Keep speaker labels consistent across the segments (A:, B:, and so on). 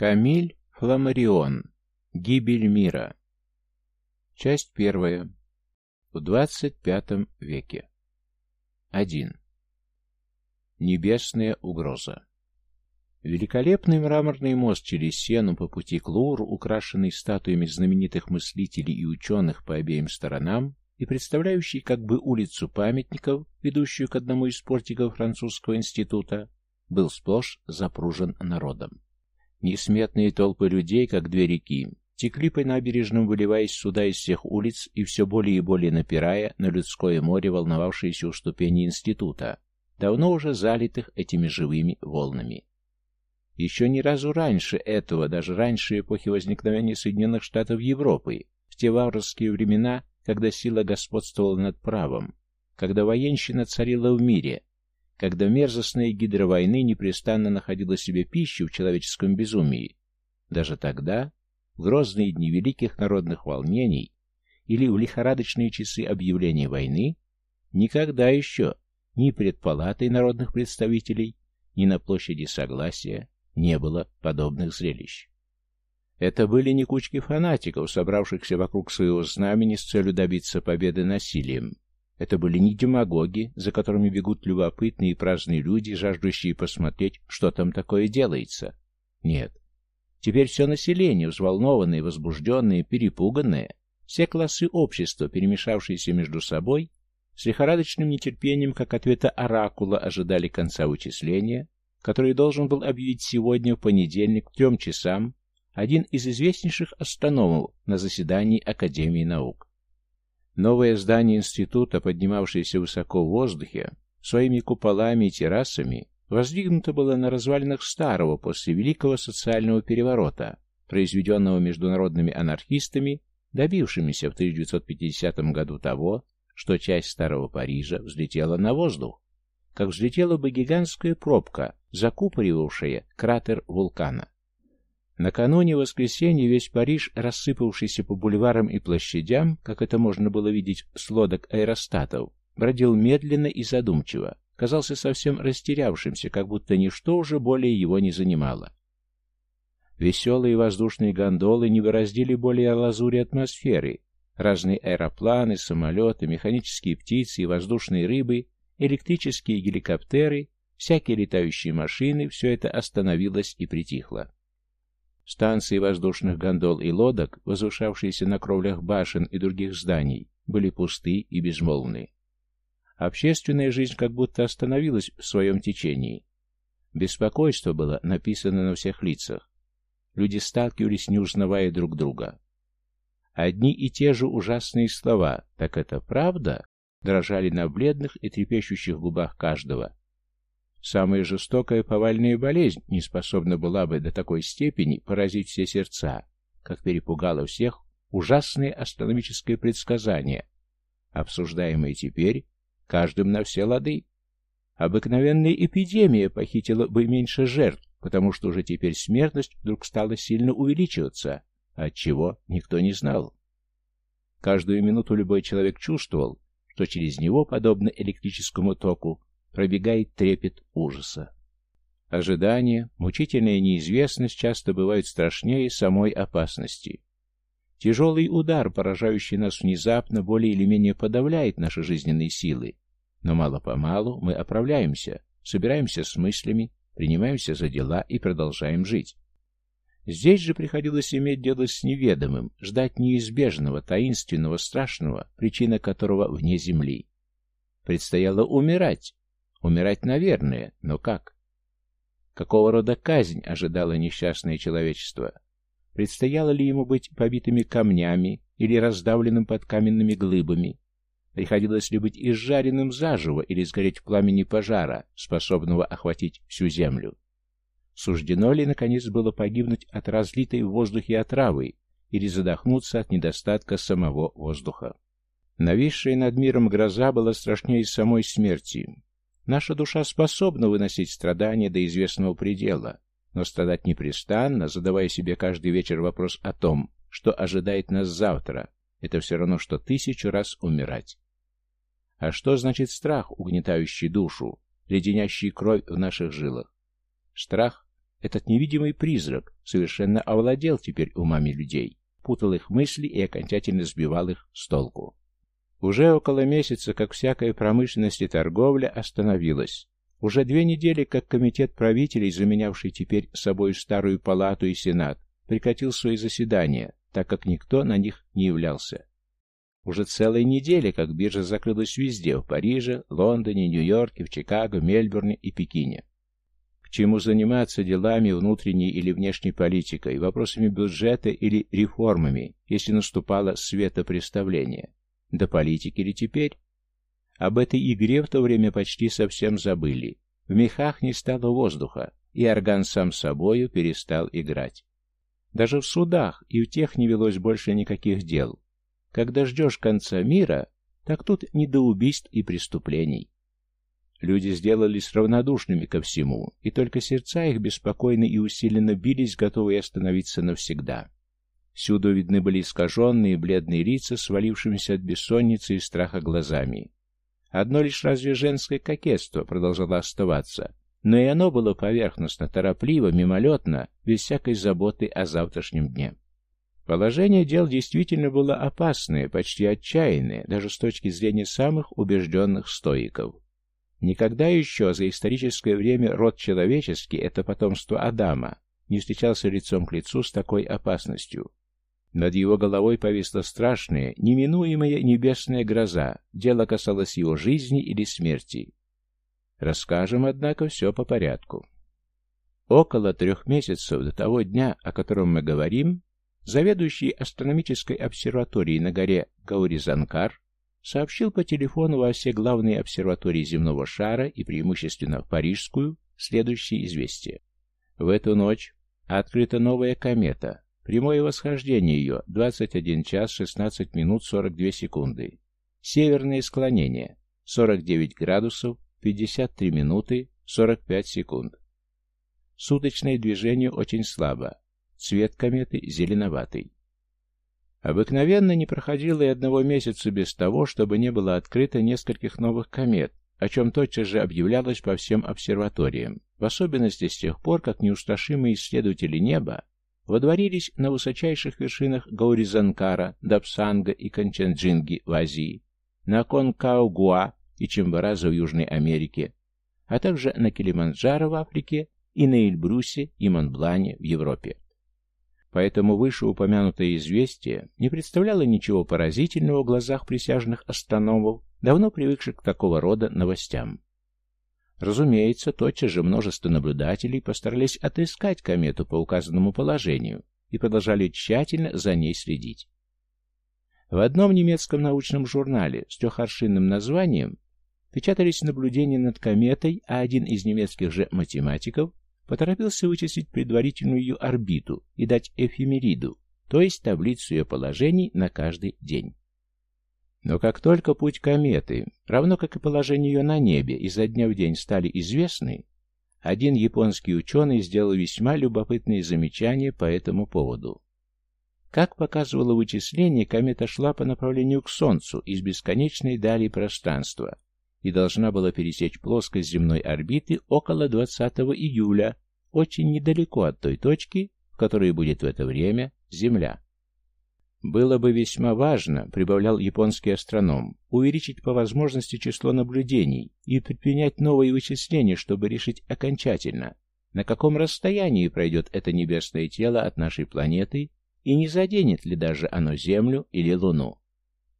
A: Камиль Фламарион. Гибель мира. Часть первая. В двадцать пятом веке. 1. Небесная угроза. Великолепный мраморный мост через Сену по пути к Луру, украшенный статуями знаменитых мыслителей и ученых по обеим сторонам и представляющий как бы улицу памятников, ведущую к одному из портиков французского института, был сплошь запружен народом. Несметные толпы людей, как две реки, текли по набережным, выливаясь сюда из всех улиц и все более и более напирая на людское море, волновавшееся у ступени института, давно уже залитых этими живыми волнами. Еще ни разу раньше этого, даже раньше эпохи возникновения Соединенных Штатов Европы, в те варварские времена, когда сила господствовала над правом, когда военщина царила в мире, когда мерзостная гидра войны непрестанно находила себе пищу в человеческом безумии, даже тогда, в грозные дни великих народных волнений или в лихорадочные часы объявления войны, никогда еще ни пред палатой народных представителей, ни на площади Согласия не было подобных зрелищ. Это были не кучки фанатиков, собравшихся вокруг своего знамени с целью добиться победы насилием. Это были не демагоги, за которыми бегут любопытные и праздные люди, жаждущие посмотреть, что там такое делается. Нет. Теперь все население, взволнованное, возбужденное, перепуганное, все классы общества, перемешавшиеся между собой, с лихорадочным нетерпением, как ответа оракула, ожидали конца вычисления, который должен был объявить сегодня, в понедельник, к трем часам, один из известнейших астрономов на заседании Академии наук. Новое здание института, поднимавшееся высоко в воздухе, своими куполами и террасами, воздвигнуто было на развалинах старого после Великого социального переворота, произведенного международными анархистами, добившимися в 1950 году того, что часть старого Парижа взлетела на воздух, как взлетела бы гигантская пробка, закупоривавшая кратер вулкана. Накануне воскресенья весь Париж, рассыпавшийся по бульварам и площадям, как это можно было видеть с лодок аэростатов, бродил медленно и задумчиво, казался совсем растерявшимся, как будто ничто уже более его не занимало. Веселые воздушные гондолы не выраздили более лазури атмосферы. Разные аэропланы, самолеты, механические птицы и воздушные рыбы, электрические геликоптеры, всякие летающие машины — все это остановилось и притихло. Станции воздушных гондол и лодок, возвышавшиеся на кровлях башен и других зданий, были пусты и безмолвны. Общественная жизнь как будто остановилась в своем течении. Беспокойство было написано на всех лицах. Люди сталкивались, не узнавая друг друга. Одни и те же ужасные слова «так это правда?» дрожали на бледных и трепещущих губах каждого, Самая жестокая повальная болезнь не способна была бы до такой степени поразить все сердца, как перепугало всех ужасное астрономическое предсказание, обсуждаемое теперь каждым на все лады. Обыкновенная эпидемия похитила бы меньше жертв, потому что уже теперь смертность вдруг стала сильно увеличиваться, от чего никто не знал. Каждую минуту любой человек чувствовал, что через него, подобно электрическому току, пробегает трепет ужаса. Ожидание, мучительная неизвестность часто бывают страшнее самой опасности. Тяжелый удар, поражающий нас внезапно, более или менее подавляет наши жизненные силы, но мало-помалу мы оправляемся, собираемся с мыслями, принимаемся за дела и продолжаем жить. Здесь же приходилось иметь дело с неведомым, ждать неизбежного, таинственного, страшного, причина которого вне земли. Предстояло умирать, Умирать, наверное, но как? Какого рода казнь ожидало несчастное человечество? Предстояло ли ему быть побитыми камнями или раздавленным под каменными глыбами? Приходилось ли быть изжаренным заживо или сгореть в пламени пожара, способного охватить всю землю? Суждено ли, наконец, было погибнуть от разлитой в воздухе отравы или задохнуться от недостатка самого воздуха? Нависшая над миром гроза была страшнее самой смерти. Наша душа способна выносить страдания до известного предела, но страдать непрестанно, задавая себе каждый вечер вопрос о том, что ожидает нас завтра, это все равно, что тысячу раз умирать. А что значит страх, угнетающий душу, леденящий кровь в наших жилах? Страх этот невидимый призрак, совершенно овладел теперь умами людей, путал их мысли и окончательно сбивал их с толку. Уже около месяца, как всякая промышленность и торговля, остановилась. Уже две недели, как комитет правителей, заменявший теперь собой старую палату и сенат, прекратил свои заседания, так как никто на них не являлся. Уже целая неделя, как биржа закрылась везде, в Париже, Лондоне, Нью-Йорке, в Чикаго, Мельбурне и Пекине. К чему заниматься делами внутренней или внешней политикой, вопросами бюджета или реформами, если наступало светопреставление? До политики ли теперь? Об этой игре в то время почти совсем забыли. В мехах не стало воздуха, и орган сам собою перестал играть. Даже в судах и в тех не велось больше никаких дел. Когда ждешь конца мира, так тут не до убийств и преступлений. Люди сделались равнодушными ко всему, и только сердца их беспокойно и усиленно бились, готовые остановиться навсегда. Всюду видны были искаженные бледные лица, свалившимися от бессонницы и страха глазами. Одно лишь разве женское кокетство продолжало оставаться, но и оно было поверхностно, торопливо, мимолетно, без всякой заботы о завтрашнем дне. Положение дел действительно было опасное, почти отчаянное, даже с точки зрения самых убежденных стоиков. Никогда еще за историческое время род человеческий, это потомство Адама, не встречался лицом к лицу с такой опасностью. Над его головой повисла страшная, неминуемая небесная гроза. Дело касалось его жизни или смерти. Расскажем, однако, все по порядку. Около трех месяцев до того дня, о котором мы говорим, заведующий астрономической обсерваторией на горе Гауризанкар сообщил по телефону во все главные обсерватории земного шара и преимущественно в Парижскую следующее известие. В эту ночь открыта новая комета, Прямое восхождение ее 21 час 16 минут 42 секунды. Северное склонение 49 градусов 53 минуты 45 секунд. Суточное движение очень слабо. Цвет кометы зеленоватый. Обыкновенно не проходило и одного месяца без того, чтобы не было открыто нескольких новых комет, о чем тотчас же объявлялось по всем обсерваториям, в особенности с тех пор, как неустрашимые исследователи неба водворились на высочайших вершинах Гауризанкара, Дапсанга и Канчанджинги в Азии, на Конкаугуа и Чимбараза в Южной Америке, а также на Килиманджаро в Африке и на Эльбрусе и Монблане в Европе. Поэтому вышеупомянутое известие не представляло ничего поразительного в глазах присяжных астрономов, давно привыкших к такого рода новостям. Разумеется, тотчас же множество наблюдателей постарались отыскать комету по указанному положению и продолжали тщательно за ней следить. В одном немецком научном журнале с трехоршинным названием печатались наблюдения над кометой, а один из немецких же математиков поторопился вычислить предварительную ее орбиту и дать эфемериду, то есть таблицу ее положений на каждый день. Но как только путь кометы, равно как и положение ее на небе, изо дня в день стали известны, один японский ученый сделал весьма любопытные замечания по этому поводу. Как показывало вычисление, комета шла по направлению к Солнцу из бесконечной дали пространства и должна была пересечь плоскость земной орбиты около 20 июля, очень недалеко от той точки, в которой будет в это время Земля. Было бы весьма важно, прибавлял японский астроном, увеличить по возможности число наблюдений и предпринять новые вычисления, чтобы решить окончательно, на каком расстоянии пройдет это небесное тело от нашей планеты и не заденет ли даже оно Землю или Луну.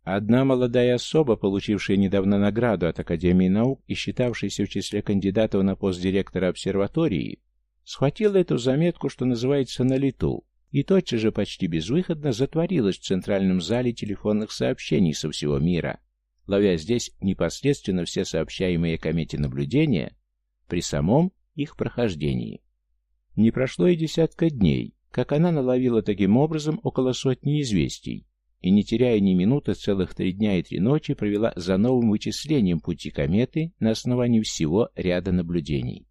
A: Одна молодая особа, получившая недавно награду от Академии наук и считавшаяся в числе кандидатов на пост директора обсерватории, схватила эту заметку, что называется, на лету, и тотчас же почти безвыходно затворилась в центральном зале телефонных сообщений со всего мира, ловя здесь непосредственно все сообщаемые комете наблюдения при самом их прохождении. Не прошло и десятка дней, как она наловила таким образом около сотни известий, и, не теряя ни минуты, целых три дня и три ночи провела за новым вычислением пути кометы на основании всего ряда наблюдений.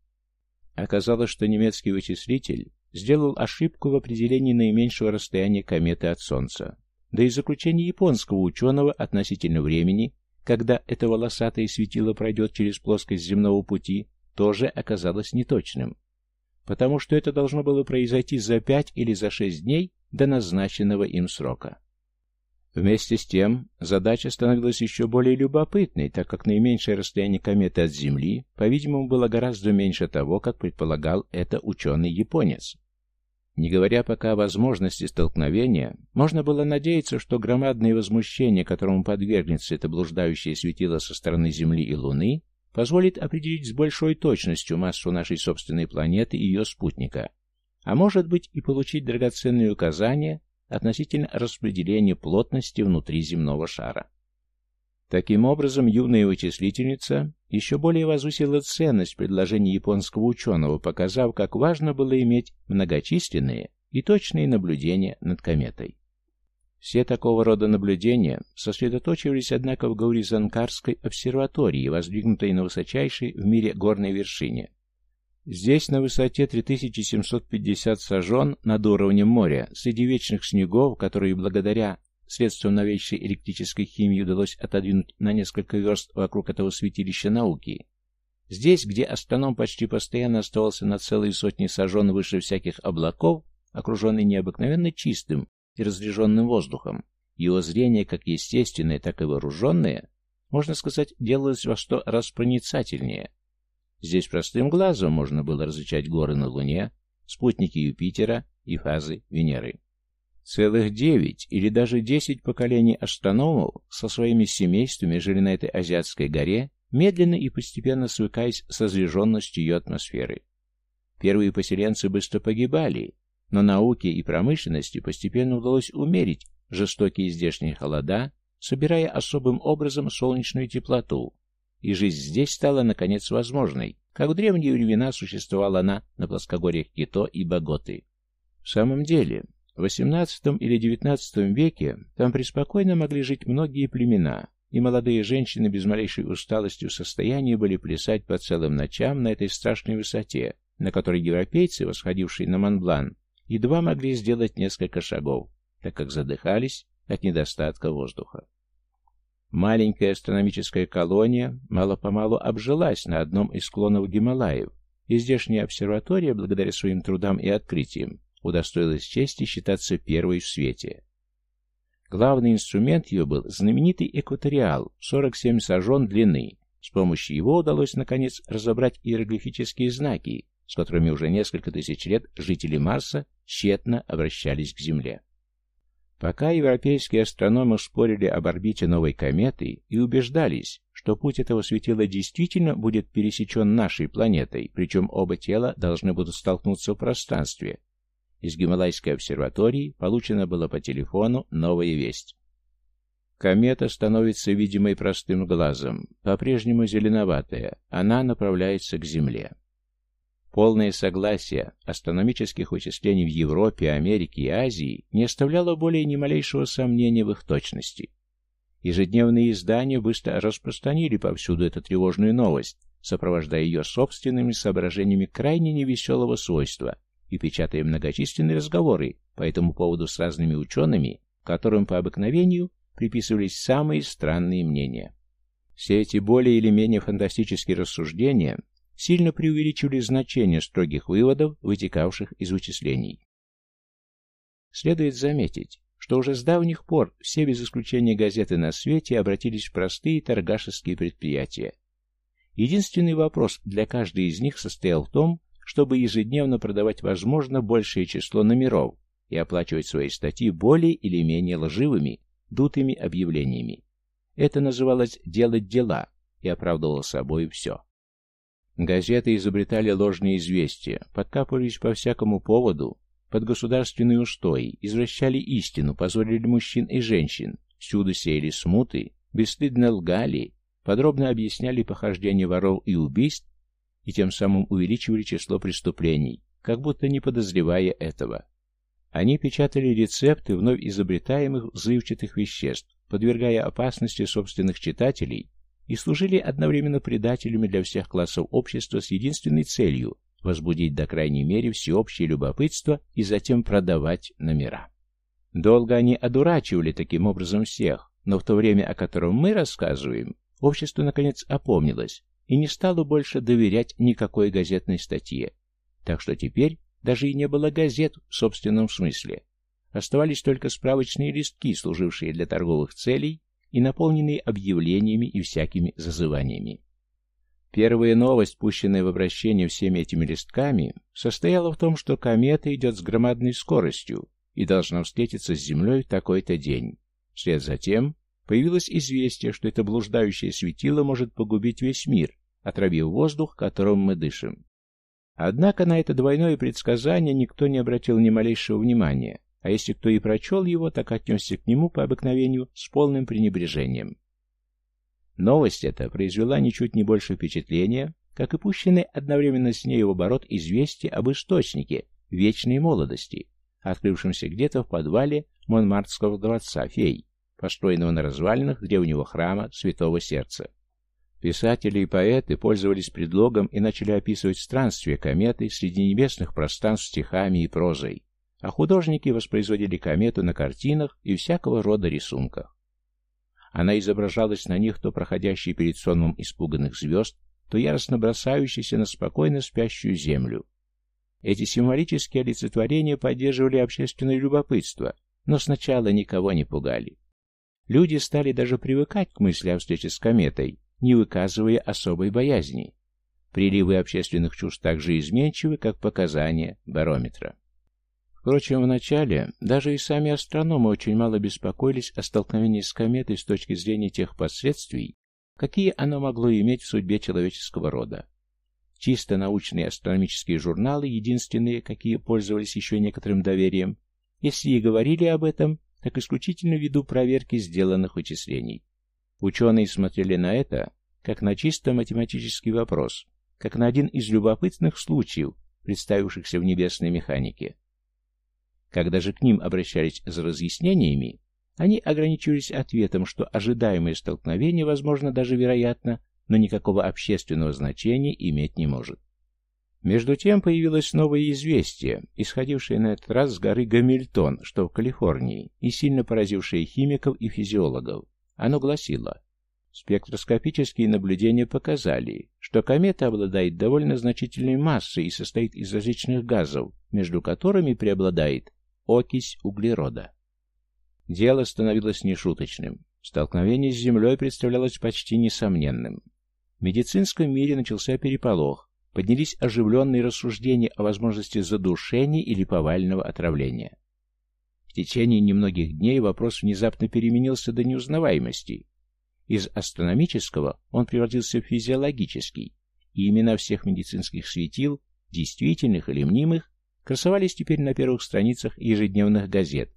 A: Оказалось, что немецкий вычислитель сделал ошибку в определении наименьшего расстояния кометы от Солнца. Да и заключение японского ученого относительно времени, когда это волосатое светило пройдет через плоскость земного пути, тоже оказалось неточным. потому что это должно было произойти за пять или за шесть дней до назначенного им срока. Вместе с тем, задача становилась еще более любопытной, так как наименьшее расстояние кометы от Земли, по-видимому, было гораздо меньше того, как предполагал это ученый-японец. Не говоря пока о возможности столкновения, можно было надеяться, что громадное возмущение, которому подвергнется это блуждающее светило со стороны Земли и Луны, позволит определить с большой точностью массу нашей собственной планеты и ее спутника, а может быть и получить драгоценные указания относительно распределения плотности внутри земного шара. Таким образом, юная вычислительница еще более возвысила ценность предложений японского ученого, показав, как важно было иметь многочисленные и точные наблюдения над кометой. Все такого рода наблюдения сосредоточивались, однако, в Гауризанкарской обсерватории, воздвигнутой на высочайшей в мире горной вершине. Здесь, на высоте 3750 сажен над уровнем моря, среди вечных снегов, которые благодаря средствам новейшей электрической химии удалось отодвинуть на несколько верст вокруг этого святилища науки, здесь, где астроном почти постоянно оставался на целые сотни сажен выше всяких облаков, окруженный необыкновенно чистым и разреженным воздухом. Его зрение, как естественное, так и вооруженное, можно сказать, делалось во сто раз проницательнее. Здесь простым глазом можно было различать горы на Луне, спутники Юпитера и фазы Венеры. Целых девять или даже десять поколений астрономов со своими семействами жили на этой азиатской горе, медленно и постепенно свыкаясь с разреженностью ее атмосферы. Первые поселенцы быстро погибали, но науке и промышленности постепенно удалось умерить жестокие здешние холода, собирая особым образом солнечную теплоту, и жизнь здесь стала, наконец, возможной, как в древние времена существовала она на плоскогорьях Кито и Боготы. В самом деле, в XVIII или XIX веке там преспокойно могли жить многие племена, и молодые женщины без малейшей усталости в состоянии были плясать по целым ночам на этой страшной высоте, на которой европейцы, восходившие на Монблан, едва могли сделать несколько шагов, так как задыхались от недостатка воздуха. Маленькая астрономическая колония мало-помалу обжилась на одном из склонов Гималаев, и здешняя обсерватория, благодаря своим трудам и открытиям, удостоилась чести считаться первой в свете. Главный инструмент ее был знаменитый экваториал, 47 сажен длины. С помощью его удалось, наконец, разобрать иероглифические знаки, с которыми уже несколько тысяч лет жители Марса тщетно обращались к Земле. Пока европейские астрономы спорили об орбите новой кометы и убеждались, что путь этого светила действительно будет пересечен нашей планетой, причем оба тела должны будут столкнуться в пространстве, из Гималайской обсерватории получена была по телефону новая весть. Комета становится видимой простым глазом, по-прежнему зеленоватая, она направляется к Земле. Полное согласие астрономических вычислений в Европе, Америке и Азии не оставляло более ни малейшего сомнения в их точности. Ежедневные издания быстро распространили повсюду эту тревожную новость, сопровождая ее собственными соображениями крайне невеселого свойства и печатая многочисленные разговоры по этому поводу с разными учеными, которым по обыкновению приписывались самые странные мнения. Все эти более или менее фантастические рассуждения сильно преувеличивали значение строгих выводов, вытекавших из вычислений. Следует заметить, что уже с давних пор все без исключения газеты на свете обратились в простые торгашеские предприятия. Единственный вопрос для каждой из них состоял в том, чтобы ежедневно продавать возможно большее число номеров и оплачивать свои статьи более или менее лживыми, дутыми объявлениями. Это называлось «делать дела» и оправдывало собой все. Газеты изобретали ложные известия, подкапывались по всякому поводу, под государственные устои, извращали истину, позорили мужчин и женщин, всюду сеяли смуты, бесстыдно лгали, подробно объясняли похождения воров и убийств и тем самым увеличивали число преступлений, как будто не подозревая этого. Они печатали рецепты вновь изобретаемых взрывчатых веществ, подвергая опасности собственных читателей и служили одновременно предателями для всех классов общества с единственной целью – возбудить до крайней мере всеобщее любопытство и затем продавать номера. Долго они одурачивали таким образом всех, но в то время, о котором мы рассказываем, общество наконец опомнилось и не стало больше доверять никакой газетной статье. Так что теперь даже и не было газет в собственном смысле. Оставались только справочные листки, служившие для торговых целей и наполненные объявлениями и всякими зазываниями. Первая новость, пущенная в обращение всеми этими листками, состояла в том, что комета идет с громадной скоростью и должна встретиться с Землей в такой-то день. Вслед за тем появилось известие, что это блуждающее светило может погубить весь мир, отравив воздух, которым мы дышим. Однако на это двойное предсказание никто не обратил ни малейшего внимания, а если кто и прочел его, так отнесся к нему по обыкновению с полным пренебрежением. Новость эта произвела ничуть не больше впечатления, как и пущенный одновременно с ней в оборот известие об источнике вечной молодости, открывшемся где-то в подвале Монмартского дворца фей, построенного на развалинах древнего храма Святого Сердца. Писатели и поэты пользовались предлогом и начали описывать странствия кометы среди небесных пространств стихами и прозой, а художники воспроизводили комету на картинах и всякого рода рисунках. Она изображалась на них то проходящей перед сонмом испуганных звезд, то яростно бросающейся на спокойно спящую землю. Эти символические олицетворения поддерживали общественное любопытство, но сначала никого не пугали. Люди стали даже привыкать к мысли о встрече с кометой, не выказывая особой боязни. Приливы общественных чувств так же изменчивы, как показания барометра. Впрочем, вначале даже и сами астрономы очень мало беспокоились о столкновении с кометой с точки зрения тех последствий, какие оно могло иметь в судьбе человеческого рода. Чисто научные астрономические журналы, единственные, какие пользовались еще некоторым доверием, если и говорили об этом, так исключительно ввиду проверки сделанных вычислений. Ученые смотрели на это, как на чисто математический вопрос, как на один из любопытных случаев, представившихся в небесной механике. Когда же к ним обращались за разъяснениями, они ограничивались ответом, что ожидаемое столкновение, возможно, даже вероятно, но никакого общественного значения иметь не может. Между тем появилось новое известие, исходившее на этот раз с горы Гамильтон, что в Калифорнии, и сильно поразившее химиков и физиологов. Оно гласило, спектроскопические наблюдения показали, что комета обладает довольно значительной массой и состоит из различных газов, между которыми преобладает окись углерода. Дело становилось нешуточным. Столкновение с Землей представлялось почти несомненным. В медицинском мире начался переполох, поднялись оживленные рассуждения о возможности задушения или повального отравления. В течение немногих дней вопрос внезапно переменился до неузнаваемости. Из астрономического он превратился в физиологический, и имена всех медицинских светил, действительных или мнимых, красовались теперь на первых страницах ежедневных газет,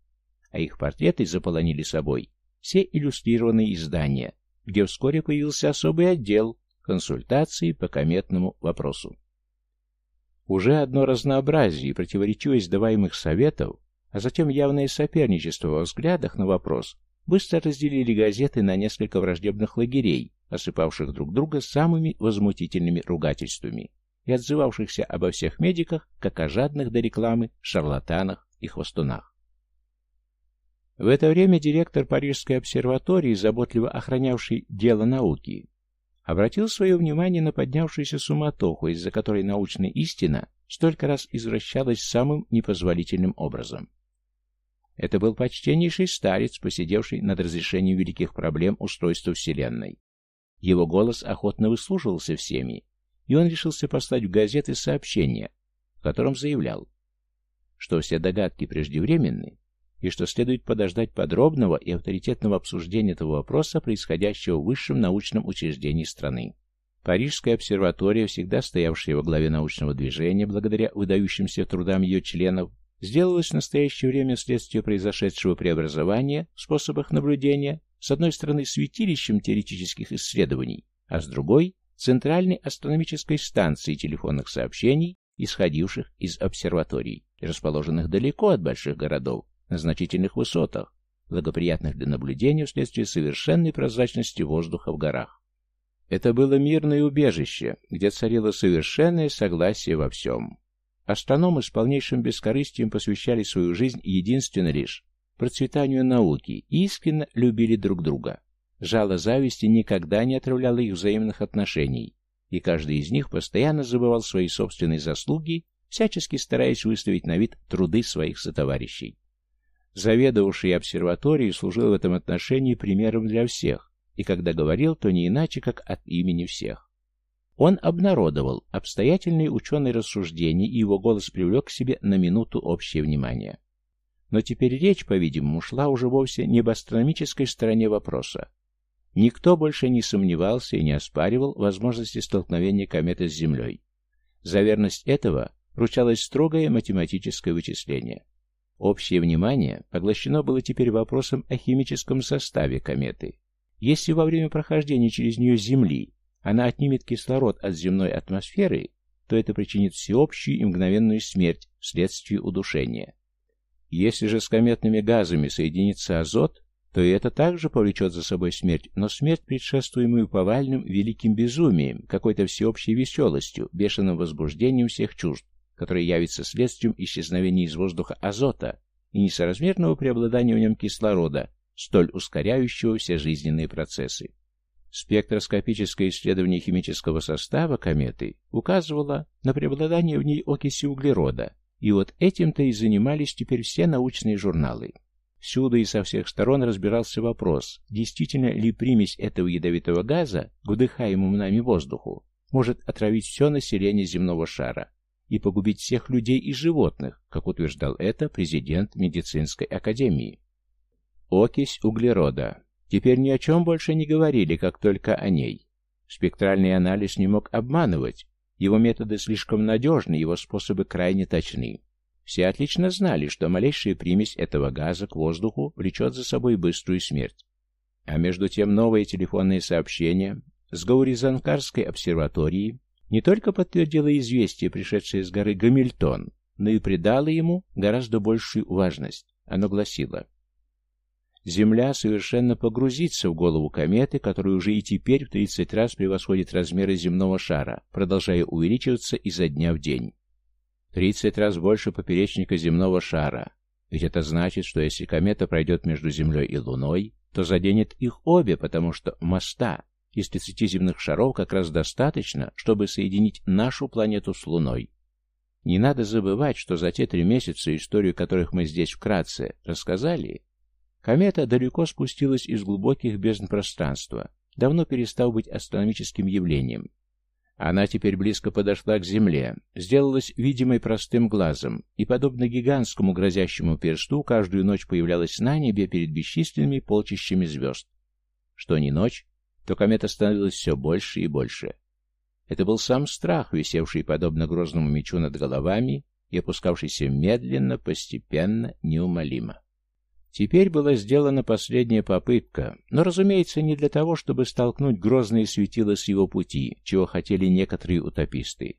A: а их портреты заполонили собой все иллюстрированные издания, где вскоре появился особый отдел консультации по кометному вопросу. Уже одно разнообразие и противоречивость даваемых советов, а затем явное соперничество во взглядах на вопрос быстро разделили газеты на несколько враждебных лагерей, осыпавших друг друга самыми возмутительными ругательствами и отзывавшихся обо всех медиках, как о жадных до рекламы, шарлатанах и хвостунах. В это время директор Парижской обсерватории, заботливо охранявший дело науки, обратил свое внимание на поднявшуюся суматоху, из-за которой научная истина столько раз извращалась самым непозволительным образом. Это был почтеннейший старец, посидевший над разрешением великих проблем устройства Вселенной. Его голос охотно выслушивался всеми, и он решился послать в газеты сообщение, в котором заявлял, что все догадки преждевременны и что следует подождать подробного и авторитетного обсуждения этого вопроса, происходящего в высшем научном учреждении страны. Парижская обсерватория, всегда стоявшая во главе научного движения благодаря выдающимся трудам ее членов, сделалась в настоящее время вследствие произошедшего преобразования в способах наблюдения с одной стороны святилищем теоретических исследований, а с другой центральной астрономической станции телефонных сообщений, исходивших из обсерваторий, расположенных далеко от больших городов, на значительных высотах, благоприятных для наблюдения вследствие совершенной прозрачности воздуха в горах. Это было мирное убежище, где царило совершенное согласие во всем. Астрономы с полнейшим бескорыстием посвящали свою жизнь единственно лишь процветанию науки и искренне любили друг друга. Жало зависти никогда не отравляло их взаимных отношений, и каждый из них постоянно забывал свои собственные заслуги всячески стараясь выставить на вид труды своих сотоварищей. Заведовавший обсерваторией служил в этом отношении примером для всех, и когда говорил, то не иначе, как от имени всех. Он обнародовал обстоятельные ученые рассуждения, и его голос привлек к себе на минуту общее внимание. Но теперь речь, по-видимому, шла уже вовсе не об астрономической стороне вопроса. Никто больше не сомневался и не оспаривал возможности столкновения кометы с Землей. За верность этого ручалось строгое математическое вычисление. Общее внимание поглощено было теперь вопросом о химическом составе кометы. Если во время прохождения через нее Земли она отнимет кислород от земной атмосферы, то это причинит всеобщую и мгновенную смерть вследствие удушения. Если же с кометными газами соединится азот, то и это также повлечет за собой смерть, но смерть, предшествуемую повальным великим безумием, какой-то всеобщей веселостью, бешеным возбуждением всех чувств, которое явится следствием исчезновения из воздуха азота и несоразмерного преобладания в нем кислорода, столь ускоряющего все жизненные процессы. Спектроскопическое исследование химического состава кометы указывало на преобладание в ней окиси углерода, и вот этим-то и занимались теперь все научные журналы. Всюду и со всех сторон разбирался вопрос, действительно ли примесь этого ядовитого газа к вдыхаемому нами воздуху может отравить все население земного шара и погубить всех людей и животных, как утверждал это президент медицинской академии. Окись углерода Теперь ни о чем больше не говорили, как только о ней. Спектральный анализ не мог обманывать. Его методы слишком надежны, его способы крайне точны. Все отлично знали, что малейшая примесь этого газа к воздуху влечет за собой быструю смерть. А между тем новое телефонное сообщение с Гауризанкарской обсерватории не только подтвердило известие, пришедшее с горы Гамильтон, но и придало ему гораздо большую важность. Оно гласило Земля совершенно погрузится в голову кометы, которая уже и теперь в 30 раз превосходит размеры земного шара, продолжая увеличиваться изо дня в день. 30 раз больше поперечника земного шара. Ведь это значит, что если комета пройдет между Землей и Луной, то заденет их обе, потому что моста из 30 земных шаров как раз достаточно, чтобы соединить нашу планету с Луной. Не надо забывать, что за те три месяца, историю которых мы здесь вкратце рассказали, Комета далеко спустилась из глубоких бездн пространства, давно перестав быть астрономическим явлением. Она теперь близко подошла к Земле, сделалась видимой простым глазом, и, подобно гигантскому грозящему персту, каждую ночь появлялась на небе перед бесчисленными полчищами звезд. Что ни ночь, то комета становилась все больше и больше. Это был сам страх, висевший подобно грозному мечу над головами и опускавшийся медленно, постепенно, неумолимо. Теперь была сделана последняя попытка, но, разумеется, не для того, чтобы столкнуть грозные светила с его пути, чего хотели некоторые утописты.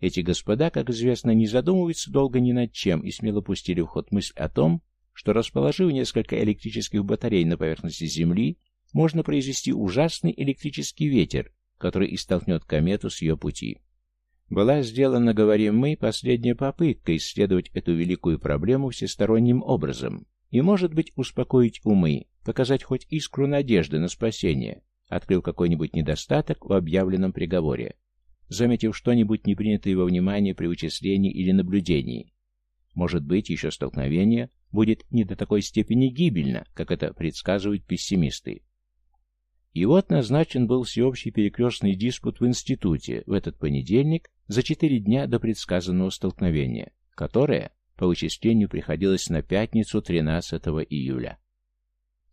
A: Эти господа, как известно, не задумываются долго ни над чем и смело пустили в ход мысль о том, что, расположив несколько электрических батарей на поверхности Земли, можно произвести ужасный электрический ветер, который и столкнет комету с ее пути. Была сделана, говорим мы, последняя попытка исследовать эту великую проблему всесторонним образом, и, может быть, успокоить умы, показать хоть искру надежды на спасение, открыл какой-нибудь недостаток в объявленном приговоре, заметив что-нибудь непринятое во внимание при вычислении или наблюдении. Может быть, еще столкновение будет не до такой степени гибельно, как это предсказывают пессимисты. И вот назначен был всеобщий перекрестный диспут в институте в этот понедельник за четыре дня до предсказанного столкновения, которое по вычислению приходилось на пятницу 13 июля.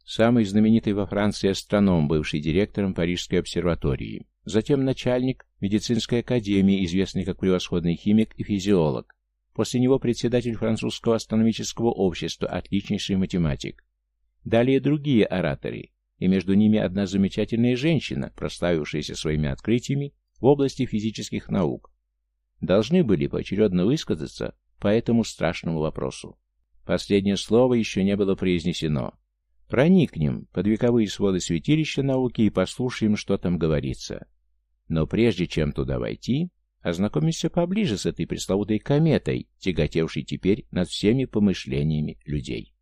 A: Самый знаменитый во Франции астроном, бывший директором Парижской обсерватории, затем начальник медицинской академии, известный как превосходный химик и физиолог, после него председатель французского астрономического общества, отличнейший математик. Далее другие ораторы, и между ними одна замечательная женщина, прославившаяся своими открытиями в области физических наук, должны были поочередно высказаться по этому страшному вопросу. Последнее слово еще не было произнесено. Проникнем под вековые своды святилища науки и послушаем, что там говорится. Но прежде чем туда войти, ознакомимся поближе с этой пресловутой кометой, тяготевшей теперь над всеми помышлениями людей.